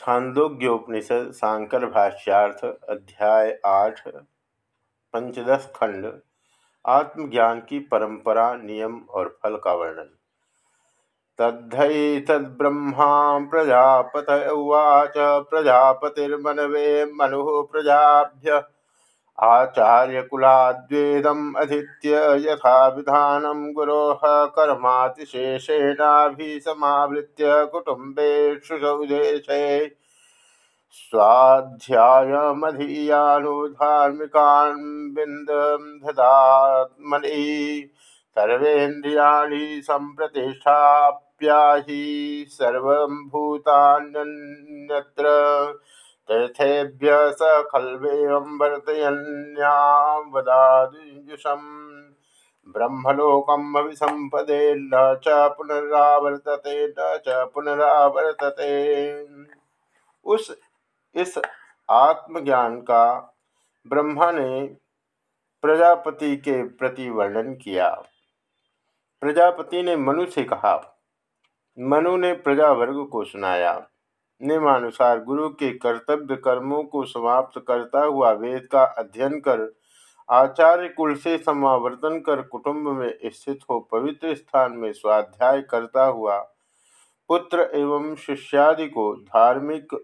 छांदोग्योपनिषद सांकर भाष्यार्थ अध्याय आठ, पंचदश खंड, आत्मज्ञान की परंपरा, नियम और फल का वर्णन। तद्धय तद्ब्रह्मा प्रजापत उवाच, प्रजापतिर्मनवे मनु प्रजाभ्य आचार्यकुलाद्वेदम् अधीत्य यथा विधानं गुरोः कर्मातिशेषेणाभिसमावृत्य कुटुम्बेषु सौदेशे स्वाध्यायमधीयानो धार्मिकान् बिन्दधात्मनि सर्वेन्द्रियाणि सम्प्रतिष्ठाप्याहि सर्वं भूतान्यन्यत्र। तीर्थेभ्य स खल्वेयं वर्तयन्यावदाजुषं ब्रह्मलोकम् अभिसंपदे न च पुनरावर्तते, न च पुनरावर्तते। उस, इस आत्मज्ञान का ब्रह्मा ने प्रजापति के प्रति वर्णन किया। प्रजापति ने मनु से कहा। मनु ने प्रजावर्ग को सुनाया। नियमानुसार गुरु के कर्तव्य कर्मों को समाप्त करता हुआ वेद का अध्ययन कर, आचार्य कुल से समावर्तन कर कुटुंब में स्थित हो पवित्र स्थान में स्वाध्याय करता हुआ पुत्र एवं शिष्यादि को धार्मिक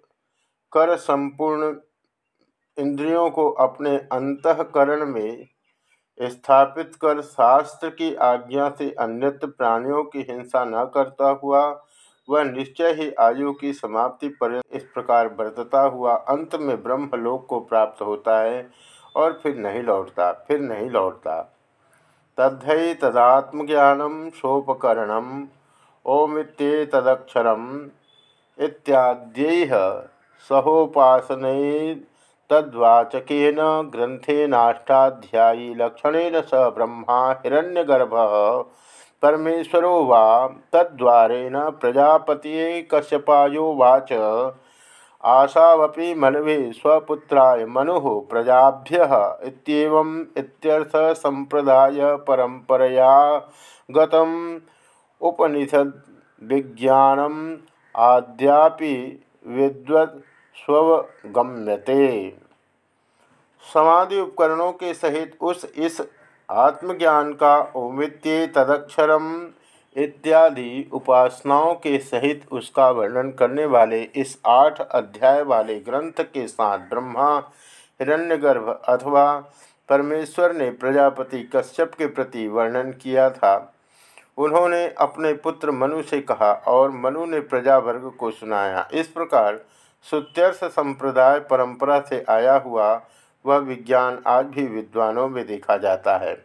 कर संपूर्ण इंद्रियों को अपने अंतकरण में स्थापित कर शास्त्र की आज्ञा से अन्यत्र प्राणियों की हिंसा न करता हुआ वह निश्चय ही आयु की समाप्ति पर इस प्रकार बरतता हुआ अंत में ब्रह्मलोक को प्राप्त होता है और फिर नहीं लौटता, फिर नहीं लौटता। तद्धि तदात्मज्ञानम सोपकरणम ओमित्ये तदक्षरम इत्याद्य सहोपासन तद्वाचक ग्रंथेनाष्टाध्यायी लक्षणेन स ब्रह्मा हिरण्यगर्भ परमेश्वरो वा तद्वारेण प्रजापति कश्यपायोवाच आशावपि मनवे स्वपुत्राय मनु प्रजाभ्य परंपरया गतम उपनिषद विज्ञानम आद्यापि विद्वत्स्वगम्यते समाधि उपकरणों के सहित उस इस आत्मज्ञान का औमित्य तदक्षरम इत्यादि उपासनाओं के सहित उसका वर्णन करने वाले इस आठ अध्याय वाले ग्रंथ के साथ ब्रह्मा, हिरण्यगर्भ अथवा परमेश्वर ने प्रजापति कश्यप के प्रति वर्णन किया था। उन्होंने अपने पुत्र मनु से कहा और मनु ने प्रजावर्ग को सुनाया। इस प्रकार सुत्यर्थ संप्रदाय परंपरा से आया हुआ वह विज्ञान आज भी विद्वानों में देखा जाता है।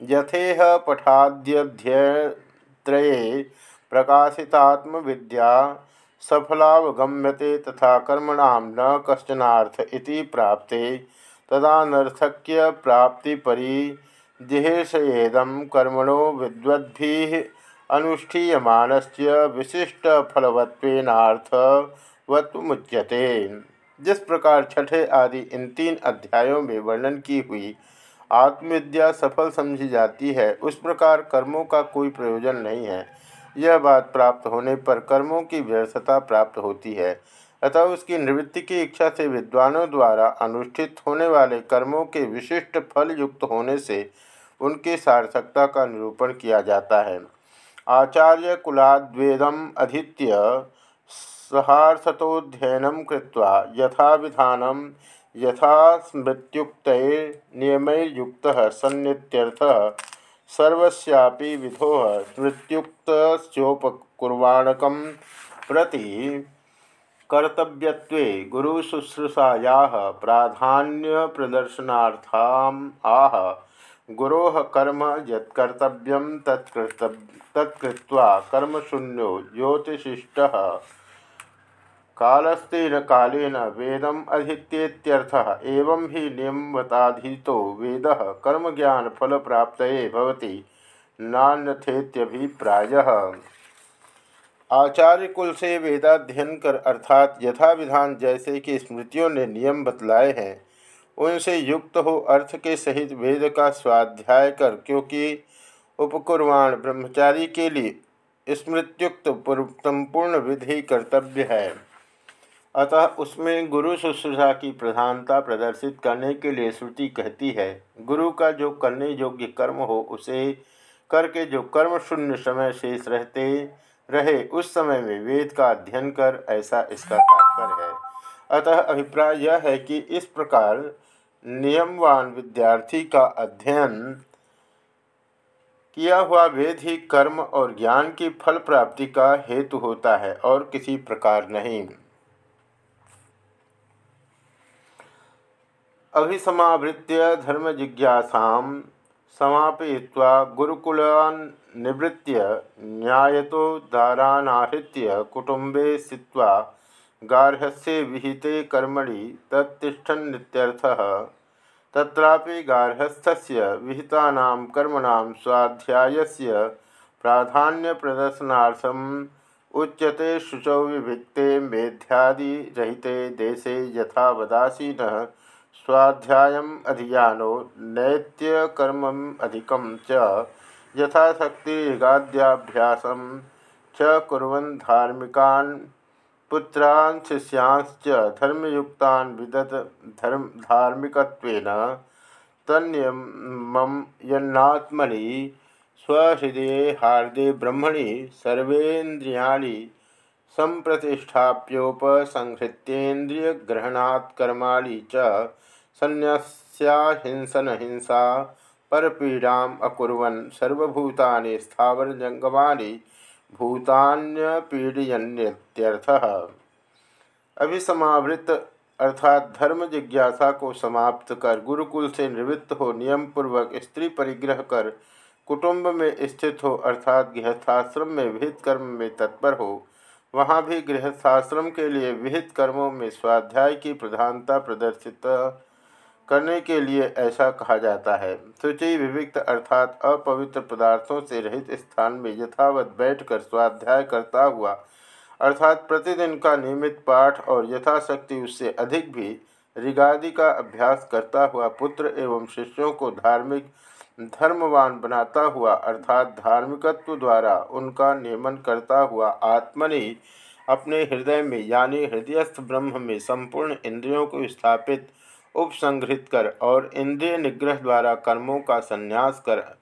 यथेह पठाद्यध्यय प्रकाशितात्म विद्या सफलावगम्यते तथा कर्मणाम न कश्चनार्थ इति प्राप्ते तदानर्थक्य प्राप्तिपरी जिहेषेदम कर्मणो विद्वद्भि अनुष्ठीयमानस्य विशिष्टफलवत्वेनार्थवत्मुच्यते जिस प्रकार छठे आदि इन तीन अध्यायों में वर्णन की हुई आत्मविद्या सफल समझी जाती है, उस प्रकार कर्मों का कोई प्रयोजन नहीं है। यह बात प्राप्त होने पर कर्मों की व्यर्थता प्राप्त होती है। अतः उसकी निवृत्ति की इच्छा से विद्वानों द्वारा अनुष्ठित होने वाले कर्मों के विशिष्ट फल युक्त होने से उनकी सार्थकता का निरूपण किया जाता है। आचार्य कुलाद्वेदम अधीत्य सहार्थतोध्ययन कृत्वा यथा विधान यथा स्मृत्युक्त सन्नित्यर्थ सर्वस्यापि विधो स्मृत्युक्तोपकुर्वाणक प्रति कर्तव्यत्वे गुरुशुश्रूषायाः प्राधान्य प्रदर्शनार्थाम आह, गुरो कर्म यत्कर्तव्यं तत्कृत्वा कर्मशून्यो ज्योतिषिष्टः। कालस्तेन कालेन वेदम अधीत्येत्यर्थः एवं ही नियमवताधीतो वेद कर्म ज्ञान फल प्राप्त भवति नान्यथेत्यभिप्रायः। आचार्य कुल से वेदाध्ययन कर अर्थात यथा विधान जैसे कि स्मृतियों ने नियम बतलाए हैं, उनसे युक्त हो अर्थ के सहित वेद का स्वाध्याय कर, क्योंकि उपकुर्वाण ब्रह्मचारी के लिए स्मृत्युक्त संपूर्ण विधि कर्तव्य है। अतः उसमें गुरु शुश्रूषा की प्रधानता प्रदर्शित करने के लिए श्रुति कहती है, गुरु का जो करने योग्य कर्म हो, उसे करके जो कर्म शून्य समय शेष रहते, रहे, उस समय में वेद का अध्ययन कर, ऐसा इसका तात्पर्य है। अतः अभिप्राय यह है कि इस प्रकार नियमवान विद्यार्थी का अध्ययन किया हुआ वेद ही कर्म और ज्ञान की फल प्राप्ति का हेतु होता है और किसी प्रकार नहीं। अभिसमावृत्य धर्म जिज्ञासा समापयित्वा गुरुकुलान् निवृत्य न्यायतो दारानाहृत्य कुटुंबे स्थित्वा गार्हस्य विहिते कर्मणि तत्तिष्ठन्नित्यर्थः तत्रापि गार्हस्थस्य विहितानां कर्मणां स्वाध्यायस्य प्राधान्यप्रदर्शनार्थम् उच्यते शुचौ विभिक्ते मेध्यादिरहिते देशे यथा वदासीनः स्वाध्यायम् अधियानो नैत्यकर्मम् अधिकं च यथाशक्तिगाद्याभ्यासं च कुर्वन् धार्मिकान्, पुत्रान्, शिष्यांश्च धर्मयुक्तान् विदत धर्म, धार्मिकत्वेन तन्नियमं यन्नात्मनि स्वहृदये हार्दे ब्रह्मणि सर्वेन्द्रियाणि संप्रतिष्ठाप्योपसंहृत्येन्द्रियग्रहणात् कर्माणि च संन्यस्याहिंसन हिंसा परपीडाम् अकुर्वन् सर्वभूतानि स्थावरजंगमानि भूतान्यपीडयन्यत्यर्थः अभिसमावृत अर्थात धर्म जिज्ञासा को समाप्त कर, गुरुकुल से निवृत्त हो नियम पूर्वक स्त्री परिग्रह कर, कुटुंब में स्थित हो, अर्थात गृहस्थाश्रम में विहित कर्म में तत्पर हो, वहाँ भी गृहस्थाश्रम के लिए विहित कर्मों में स्वाध्याय की प्रधानता प्रदर्शित करने के लिए ऐसा कहा जाता है। शुचि विविक्त अर्थात अपवित्र पदार्थों से रहित स्थान में यथावत बैठकर स्वाध्याय करता हुआ, अर्थात प्रतिदिन का नियमित पाठ और यथाशक्ति उससे अधिक भी ऋगादि का अभ्यास करता हुआ पुत्र एवं शिष्यों को धार्मिक धर्मवान बनाता हुआ, अर्थात धार्मिकत्व द्वारा उनका नियमन करता हुआ आत्मनि अपने हृदय में यानी हृदयस्थ ब्रह्म में संपूर्ण इंद्रियों को स्थापित उपसंग्रहित कर और इंद्रिय निग्रह द्वारा कर्मों का संन्यास कर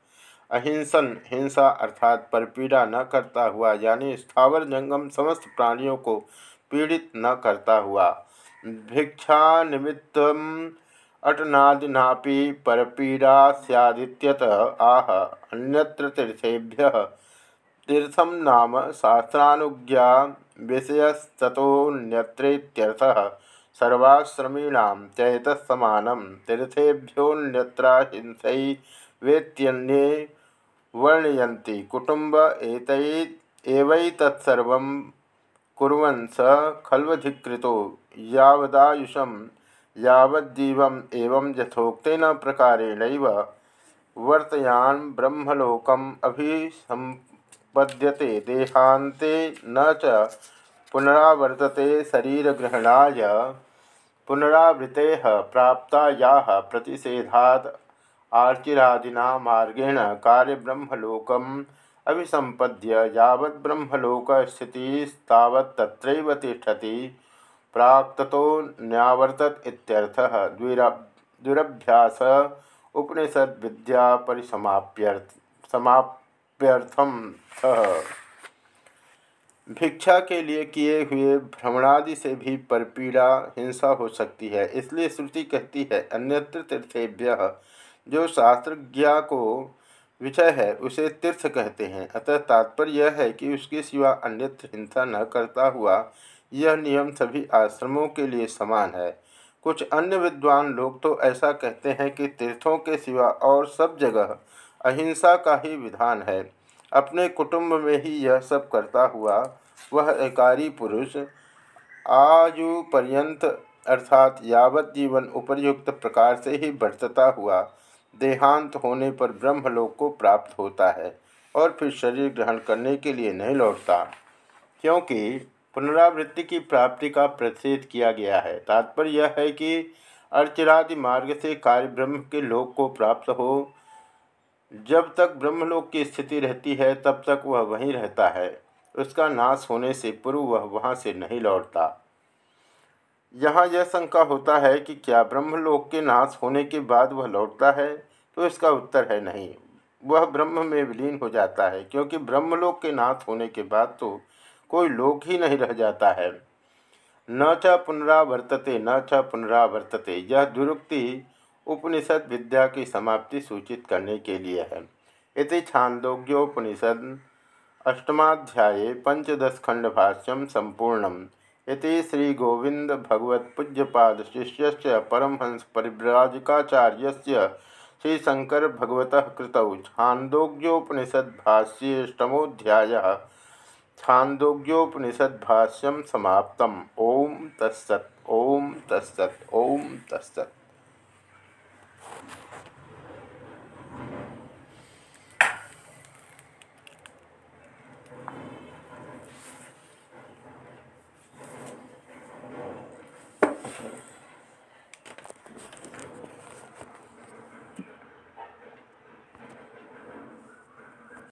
अहिंसन, हिंसा अर्थात परपीड़ा न करता हुआ, यानी स्थावर जंगम समस्त प्राणियों को पीड़ित न करता हुआ। भिक्षा निमित्त अटनादिनापि परपीड़ा सैदित्यत आह, अन्यत्र तीर्थेभ्य। तीर्थम नाम शास्त्रानुज्ञा विषयस्तोन्यत्रेत्यर्थः सर्वाश्रमीण चैतसमानम तीर्थेभ्योन्यत्रा हिंसै वेत्यन्ये वर्णयन्ति। कुटुम्ब एवैतत्सर्वं कुर्वन् स खल्वधिकृतो। यावदायुषं यावज्जीवम् एवं यथोक्तेन प्रकारेणैव वर्तयान् ब्रह्मलोकम् अभिसम्पद्यते। देहान्ते न च पुनरावर्तते शरीरग्रहणाय पुनरावृते प्राप्ता या प्रतिषेधाद आर्चिरादिना मार्गेण कार्यब्रह्मलोकम अभिसंपद्य यावत् ब्रह्मलोक स्थितिस्तावत् तत्रैव तिष्ठति। प्राक्ततो न्यावर्तत इत्यर्थः दुरभ्यास उपनिषद विद्या परिसमाप्यर्थ समाप्यर्थम भिक्षा के लिए किए हुए भ्रमणादि से भी परपीड़ा, हिंसा हो सकती है। इसलिए श्रुति कहती है, अन्यत्र तीर्थेभ्य, जो शास्त्रज्ञा को विषय है, उसे तीर्थ कहते हैं। अतः तात्पर्य यह है कि उसके सिवा अन्यत्र हिंसा न करता हुआ, यह नियम सभी आश्रमों के लिए समान है। कुछ अन्य विद्वान लोग तो ऐसा कहते हैं कि तीर्थों के सिवा और सब जगह अहिंसा का ही विधान है। अपने कुटुंब में ही यह सब करता हुआ वह एकारी पुरुष आयु पर्यंत अर्थात यावत जीवन उपर्युक्त प्रकार से ही बढ़ता हुआ देहांत होने पर ब्रह्मलोक को प्राप्त होता है और फिर शरीर ग्रहण करने के लिए नहीं लौटता। क्योंकि पुनरावृत्ति की प्राप्ति का प्रतिषेध किया गया है। तात्पर्य यह है कि अर्चरादि मार्ग से कार्य ब्रह्म के लोक को प्राप्त हो जब तक ब्रह्मलोक की स्थिति रहती है, तब तक वह वहीं रहता है। उसका नाश होने से पूर्व वह वहाँ से नहीं लौटता। यहाँ यह शंका होता है कि क्या ब्रह्मलोक के नाश होने के बाद वह लौटता है? तो इसका उत्तर है नहीं। वह ब्रह्म में विलीन हो जाता है, क्योंकि ब्रह्मलोक के नाश होने के बाद तो कोई लोक ही नहीं रह जाता है। न च पुनरावर्तते, न च पुनरावर्तते। यह दुरुक्ति उपनिषद विद्या की समाप्ति सूचित करने के लिए है। इति छांदोग्योपनिषद अष्टमाध्याय पंचदश खंड भाष्यम संपूर्णम। इति श्री गोविंद भगवत पूज्यपाद शिष्य परमहंस परिव्राजकाचार्य श्री शंकर भगवत कृतौ छांदोग्योपनिषद भाष्येष्टमोध्याय छांदोग्योपनिषद भाष्यम समाप्तम। ओम तत्सत ओम तत्सत ओम तत्सत।